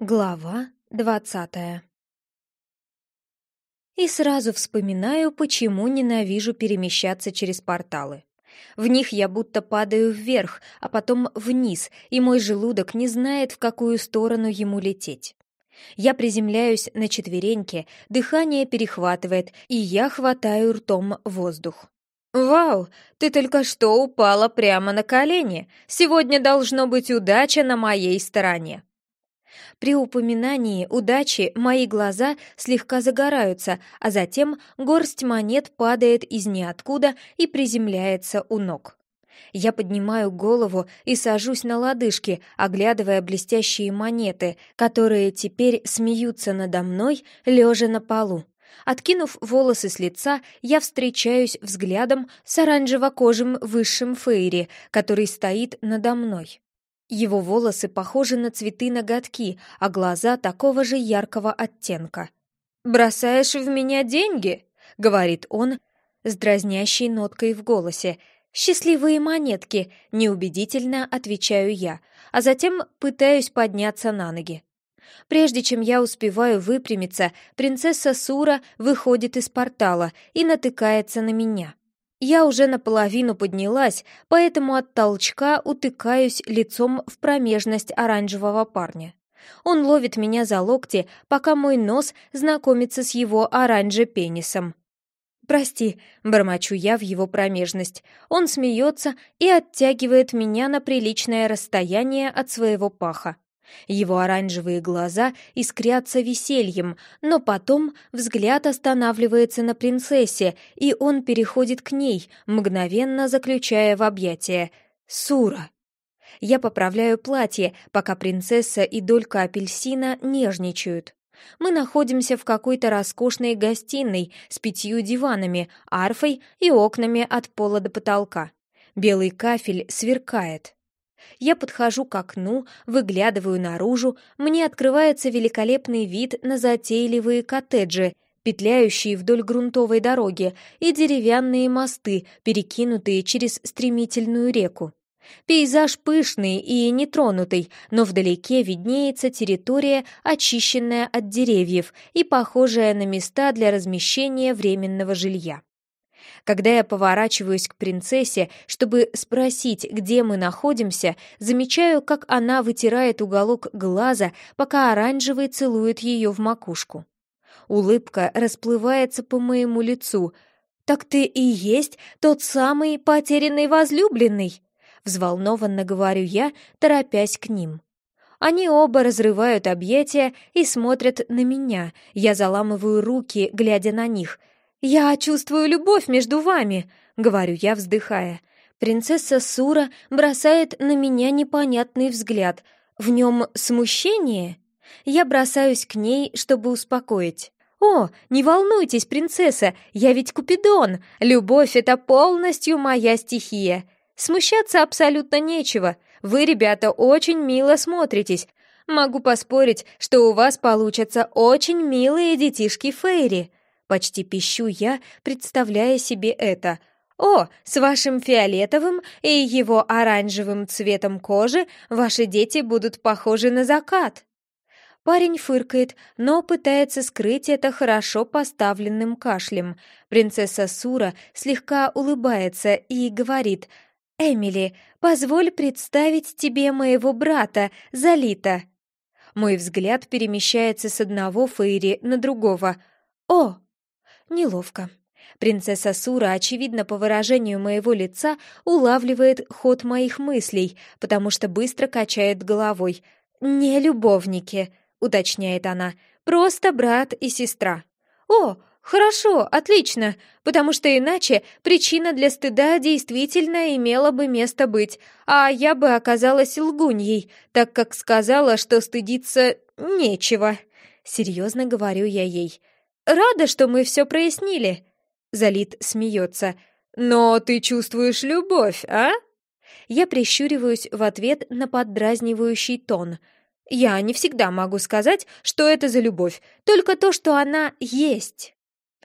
Глава двадцатая И сразу вспоминаю, почему ненавижу перемещаться через порталы. В них я будто падаю вверх, а потом вниз, и мой желудок не знает, в какую сторону ему лететь. Я приземляюсь на четвереньки, дыхание перехватывает, и я хватаю ртом воздух. «Вау, ты только что упала прямо на колени. Сегодня должно быть удача на моей стороне». При упоминании удачи мои глаза слегка загораются, а затем горсть монет падает из ниоткуда и приземляется у ног. Я поднимаю голову и сажусь на лодыжки, оглядывая блестящие монеты, которые теперь смеются надо мной, лежа на полу. Откинув волосы с лица, я встречаюсь взглядом с оранжево-кожим высшим Фейри, который стоит надо мной. Его волосы похожи на цветы ноготки, а глаза такого же яркого оттенка. «Бросаешь в меня деньги?» — говорит он с дразнящей ноткой в голосе. «Счастливые монетки!» — неубедительно отвечаю я, а затем пытаюсь подняться на ноги. Прежде чем я успеваю выпрямиться, принцесса Сура выходит из портала и натыкается на меня. Я уже наполовину поднялась, поэтому от толчка утыкаюсь лицом в промежность оранжевого парня. Он ловит меня за локти, пока мой нос знакомится с его оранже-пенисом. «Прости», — бормочу я в его промежность. Он смеется и оттягивает меня на приличное расстояние от своего паха. Его оранжевые глаза искрятся весельем, но потом взгляд останавливается на принцессе, и он переходит к ней, мгновенно заключая в объятия. «Сура!» Я поправляю платье, пока принцесса и долька апельсина нежничают. Мы находимся в какой-то роскошной гостиной с пятью диванами, арфой и окнами от пола до потолка. Белый кафель сверкает. Я подхожу к окну, выглядываю наружу, мне открывается великолепный вид на затейливые коттеджи, петляющие вдоль грунтовой дороги, и деревянные мосты, перекинутые через стремительную реку. Пейзаж пышный и нетронутый, но вдалеке виднеется территория, очищенная от деревьев и похожая на места для размещения временного жилья. Когда я поворачиваюсь к принцессе, чтобы спросить, где мы находимся, замечаю, как она вытирает уголок глаза, пока оранжевый целует ее в макушку. Улыбка расплывается по моему лицу. «Так ты и есть тот самый потерянный возлюбленный?» Взволнованно говорю я, торопясь к ним. Они оба разрывают объятия и смотрят на меня. Я заламываю руки, глядя на них — «Я чувствую любовь между вами», — говорю я, вздыхая. Принцесса Сура бросает на меня непонятный взгляд. В нем смущение? Я бросаюсь к ней, чтобы успокоить. «О, не волнуйтесь, принцесса, я ведь Купидон. Любовь — это полностью моя стихия. Смущаться абсолютно нечего. Вы, ребята, очень мило смотритесь. Могу поспорить, что у вас получатся очень милые детишки Фейри. Почти пищу я, представляя себе это. «О, с вашим фиолетовым и его оранжевым цветом кожи ваши дети будут похожи на закат!» Парень фыркает, но пытается скрыть это хорошо поставленным кашлем. Принцесса Сура слегка улыбается и говорит «Эмили, позволь представить тебе моего брата, Залита». Мой взгляд перемещается с одного Фейри на другого. «О, Неловко. Принцесса Сура, очевидно, по выражению моего лица, улавливает ход моих мыслей, потому что быстро качает головой. «Не любовники», — уточняет она, — «просто брат и сестра». «О, хорошо, отлично, потому что иначе причина для стыда действительно имела бы место быть, а я бы оказалась лгуньей, так как сказала, что стыдиться нечего». Серьезно говорю я ей — Рада, что мы все прояснили!» Залит смеется. «Но ты чувствуешь любовь, а?» Я прищуриваюсь в ответ на поддразнивающий тон. «Я не всегда могу сказать, что это за любовь, только то, что она есть!»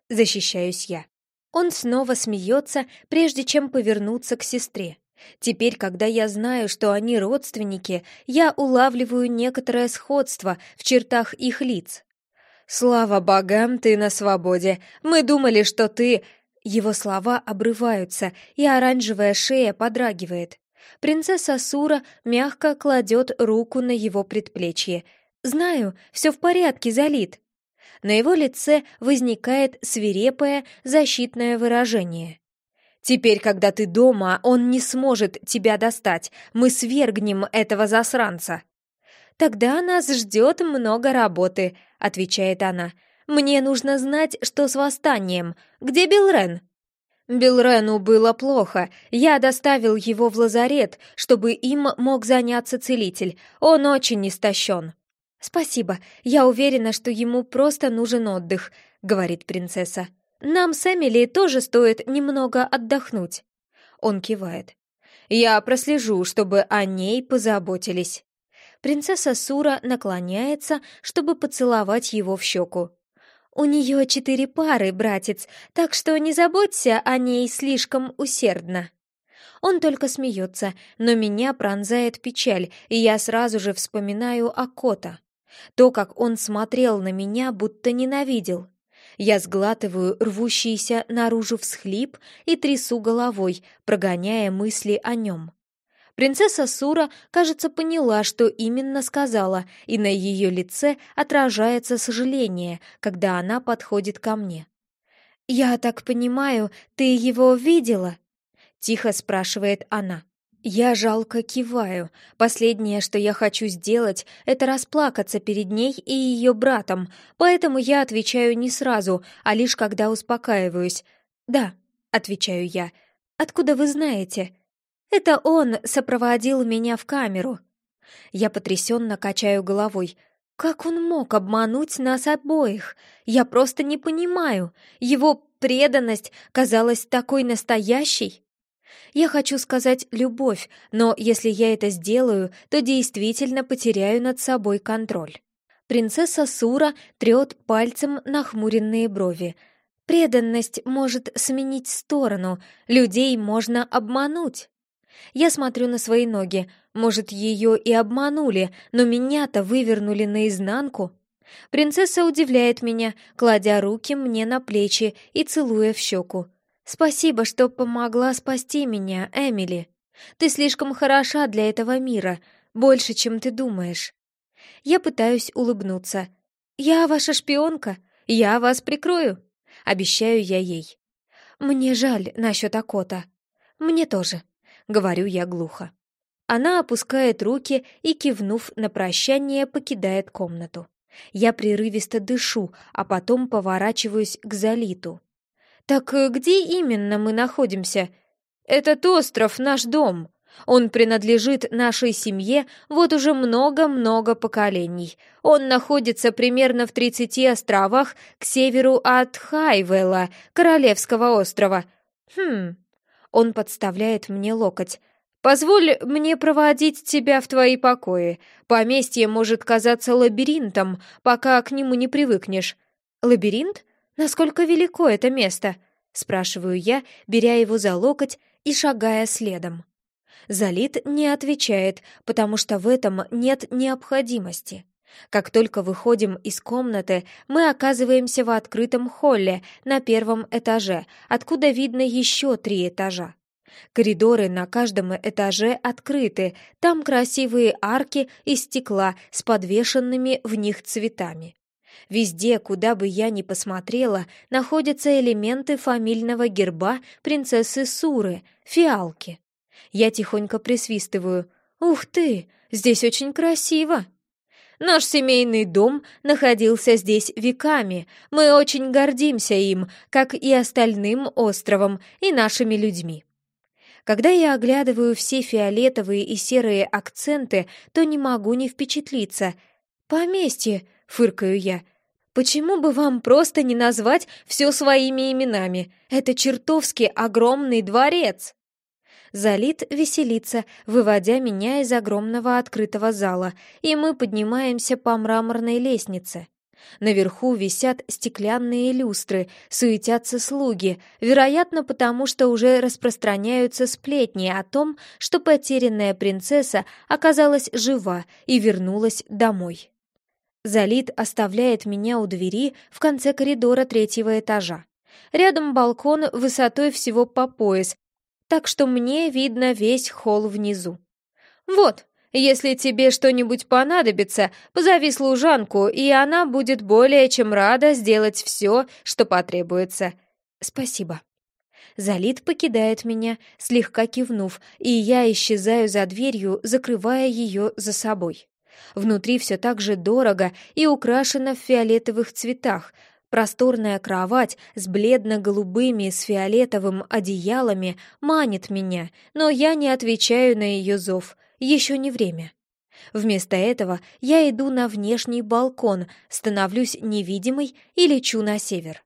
Защищаюсь я. Он снова смеется, прежде чем повернуться к сестре. Теперь, когда я знаю, что они родственники, я улавливаю некоторое сходство в чертах их лиц. «Слава богам, ты на свободе! Мы думали, что ты...» Его слова обрываются, и оранжевая шея подрагивает. Принцесса Сура мягко кладет руку на его предплечье. «Знаю, все в порядке, Залит». На его лице возникает свирепое защитное выражение. «Теперь, когда ты дома, он не сможет тебя достать. Мы свергнем этого засранца». «Тогда нас ждет много работы», — отвечает она. «Мне нужно знать, что с восстанием. Где Билрен?» Билрену было плохо. Я доставил его в лазарет, чтобы им мог заняться целитель. Он очень истощен. «Спасибо. Я уверена, что ему просто нужен отдых», — говорит принцесса. «Нам с Эмили тоже стоит немного отдохнуть». Он кивает. «Я прослежу, чтобы о ней позаботились». Принцесса Сура наклоняется, чтобы поцеловать его в щеку. У нее четыре пары, братец, так что не заботься о ней слишком усердно». Он только смеется, но меня пронзает печаль, и я сразу же вспоминаю о Кота. То, как он смотрел на меня, будто ненавидел. Я сглатываю рвущийся наружу всхлип и трясу головой, прогоняя мысли о нем. Принцесса Сура, кажется, поняла, что именно сказала, и на ее лице отражается сожаление, когда она подходит ко мне. «Я так понимаю, ты его видела?» — тихо спрашивает она. Я жалко киваю. Последнее, что я хочу сделать, это расплакаться перед ней и ее братом, поэтому я отвечаю не сразу, а лишь когда успокаиваюсь. «Да», — отвечаю я. «Откуда вы знаете?» Это он сопроводил меня в камеру. Я потрясенно качаю головой. Как он мог обмануть нас обоих? Я просто не понимаю. Его преданность казалась такой настоящей. Я хочу сказать «любовь», но если я это сделаю, то действительно потеряю над собой контроль. Принцесса Сура трет пальцем нахмуренные брови. Преданность может сменить сторону, людей можно обмануть. Я смотрю на свои ноги. Может, ее и обманули, но меня-то вывернули наизнанку. Принцесса удивляет меня, кладя руки мне на плечи и целуя в щеку. «Спасибо, что помогла спасти меня, Эмили. Ты слишком хороша для этого мира, больше, чем ты думаешь». Я пытаюсь улыбнуться. «Я ваша шпионка, я вас прикрою», — обещаю я ей. «Мне жаль насчет Акота. Мне тоже» говорю я глухо. Она опускает руки и, кивнув на прощание, покидает комнату. Я прерывисто дышу, а потом поворачиваюсь к Залиту. «Так э, где именно мы находимся?» «Этот остров — наш дом. Он принадлежит нашей семье вот уже много-много поколений. Он находится примерно в 30 островах к северу от Хайвелла, Королевского острова. Хм, он подставляет мне локоть. «Позволь мне проводить тебя в твои покои. Поместье может казаться лабиринтом, пока к нему не привыкнешь». «Лабиринт? Насколько велико это место?» — спрашиваю я, беря его за локоть и шагая следом. Залит не отвечает, потому что в этом нет необходимости. Как только выходим из комнаты, мы оказываемся в открытом холле на первом этаже, откуда видно еще три этажа. Коридоры на каждом этаже открыты, там красивые арки из стекла с подвешенными в них цветами. Везде, куда бы я ни посмотрела, находятся элементы фамильного герба принцессы Суры — фиалки. Я тихонько присвистываю. «Ух ты! Здесь очень красиво!» Наш семейный дом находился здесь веками. Мы очень гордимся им, как и остальным островом и нашими людьми. Когда я оглядываю все фиолетовые и серые акценты, то не могу не впечатлиться. «Поместье!» — фыркаю я. «Почему бы вам просто не назвать все своими именами? Это чертовски огромный дворец!» Залит веселится, выводя меня из огромного открытого зала, и мы поднимаемся по мраморной лестнице. Наверху висят стеклянные люстры, суетятся слуги, вероятно, потому что уже распространяются сплетни о том, что потерянная принцесса оказалась жива и вернулась домой. Залит оставляет меня у двери в конце коридора третьего этажа. Рядом балкон высотой всего по пояс, так что мне видно весь холл внизу. «Вот, если тебе что-нибудь понадобится, позови служанку, и она будет более чем рада сделать все, что потребуется. Спасибо. Залит покидает меня, слегка кивнув, и я исчезаю за дверью, закрывая ее за собой. Внутри все так же дорого и украшено в фиолетовых цветах. Просторная кровать с бледно-голубыми с фиолетовым одеялами манит меня, но я не отвечаю на ее зов — еще не время. Вместо этого я иду на внешний балкон, становлюсь невидимой и лечу на север.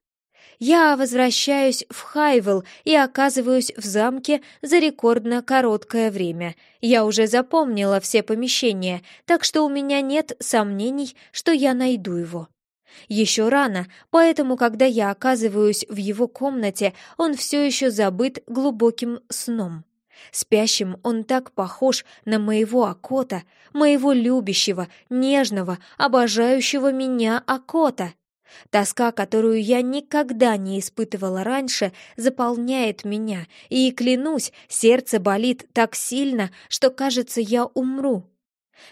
Я возвращаюсь в Хайвелл и оказываюсь в замке за рекордно короткое время. Я уже запомнила все помещения, так что у меня нет сомнений, что я найду его. Еще рано, поэтому, когда я оказываюсь в его комнате, он все еще забыт глубоким сном. Спящим он так похож на моего Акота, моего любящего, нежного, обожающего меня Акота. Тоска, которую я никогда не испытывала раньше, заполняет меня, и, клянусь, сердце болит так сильно, что, кажется, я умру.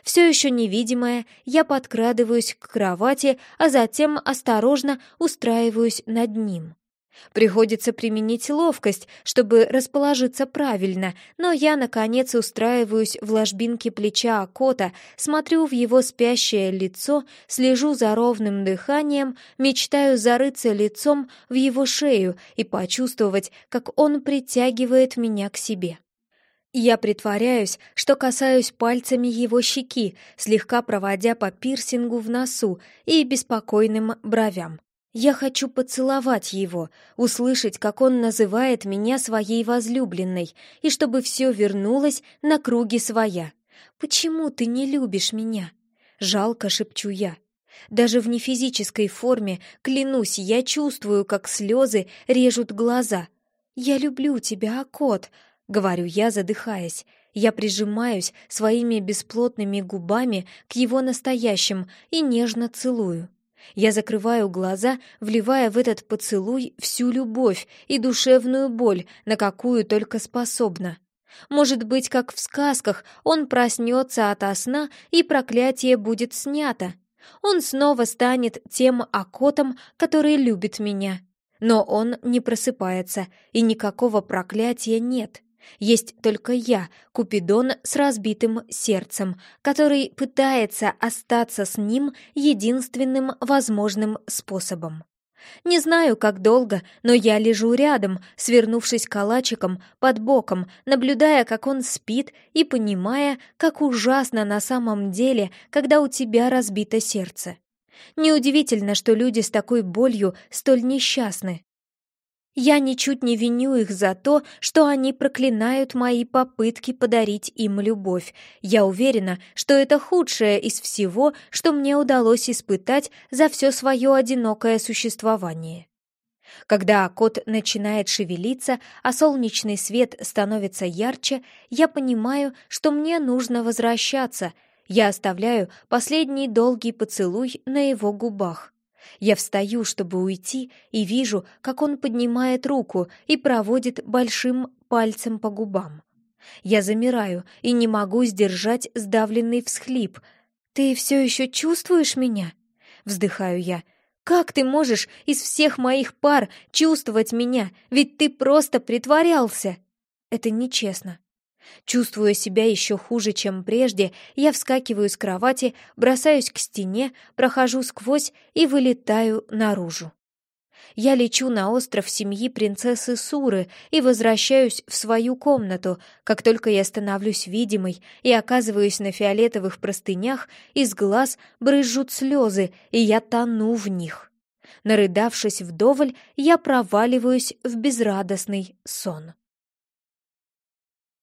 Все еще невидимая, я подкрадываюсь к кровати, а затем осторожно устраиваюсь над ним. Приходится применить ловкость, чтобы расположиться правильно, но я, наконец, устраиваюсь в ложбинке плеча Акота, смотрю в его спящее лицо, слежу за ровным дыханием, мечтаю зарыться лицом в его шею и почувствовать, как он притягивает меня к себе. Я притворяюсь, что касаюсь пальцами его щеки, слегка проводя по пирсингу в носу и беспокойным бровям. Я хочу поцеловать его, услышать, как он называет меня своей возлюбленной, и чтобы все вернулось на круги своя. «Почему ты не любишь меня?» Жалко шепчу я. Даже в нефизической форме, клянусь, я чувствую, как слезы режут глаза. «Я люблю тебя, Акот», — говорю я, задыхаясь. Я прижимаюсь своими бесплотными губами к его настоящим и нежно целую. Я закрываю глаза, вливая в этот поцелуй всю любовь и душевную боль, на какую только способна. Может быть, как в сказках, он проснется ото сна, и проклятие будет снято. Он снова станет тем окотом, который любит меня. Но он не просыпается, и никакого проклятия нет. Есть только я, Купидон с разбитым сердцем, который пытается остаться с ним единственным возможным способом. Не знаю, как долго, но я лежу рядом, свернувшись калачиком под боком, наблюдая, как он спит и понимая, как ужасно на самом деле, когда у тебя разбито сердце. Неудивительно, что люди с такой болью столь несчастны. Я ничуть не виню их за то, что они проклинают мои попытки подарить им любовь. Я уверена, что это худшее из всего, что мне удалось испытать за все свое одинокое существование. Когда кот начинает шевелиться, а солнечный свет становится ярче, я понимаю, что мне нужно возвращаться. Я оставляю последний долгий поцелуй на его губах. Я встаю, чтобы уйти, и вижу, как он поднимает руку и проводит большим пальцем по губам. Я замираю и не могу сдержать сдавленный всхлип. «Ты все еще чувствуешь меня?» Вздыхаю я. «Как ты можешь из всех моих пар чувствовать меня? Ведь ты просто притворялся!» «Это нечестно. Чувствуя себя еще хуже, чем прежде, я вскакиваю с кровати, бросаюсь к стене, прохожу сквозь и вылетаю наружу. Я лечу на остров семьи принцессы Суры и возвращаюсь в свою комнату. Как только я становлюсь видимой и оказываюсь на фиолетовых простынях, из глаз брызжут слезы, и я тону в них. Нарыдавшись вдоволь, я проваливаюсь в безрадостный сон.